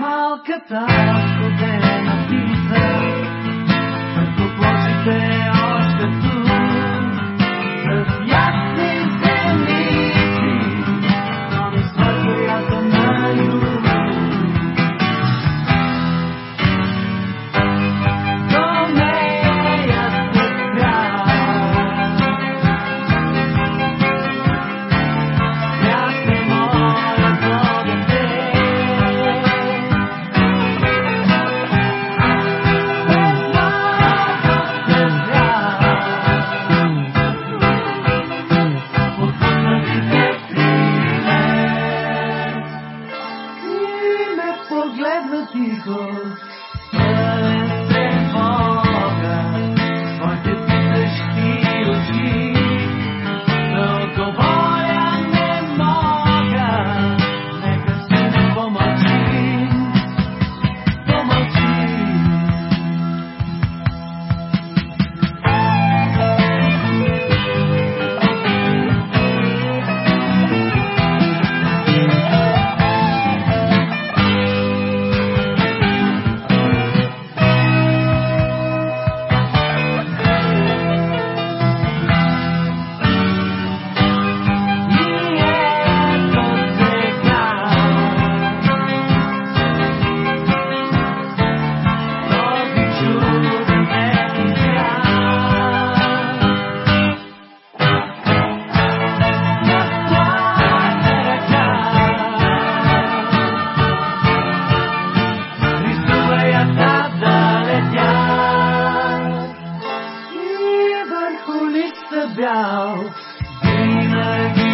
Malka tako for gladness he calls. about. Be my